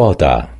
importa